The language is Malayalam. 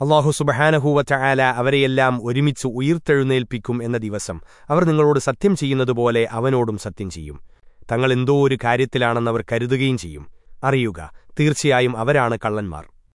അള്ളാഹു സുബഹാനഹൂവറ്റ ആല അവരെയെല്ലാം ഒരുമിച്ച് ഉയർത്തെഴുന്നേൽപ്പിക്കും എന്ന ദിവസം. അവർ നിങ്ങളോട് സത്യം ചെയ്യുന്നതുപോലെ അവനോടും സത്യം ചെയ്യും. തങ്ങൾ എന്തോ ഒരു കാര്യത്തിലാണെന്നവർ കരുതുകയും ചെയ്യും. അറിയുക തീർച്ചയായും അവരാണ് കള്ളന്മാർ.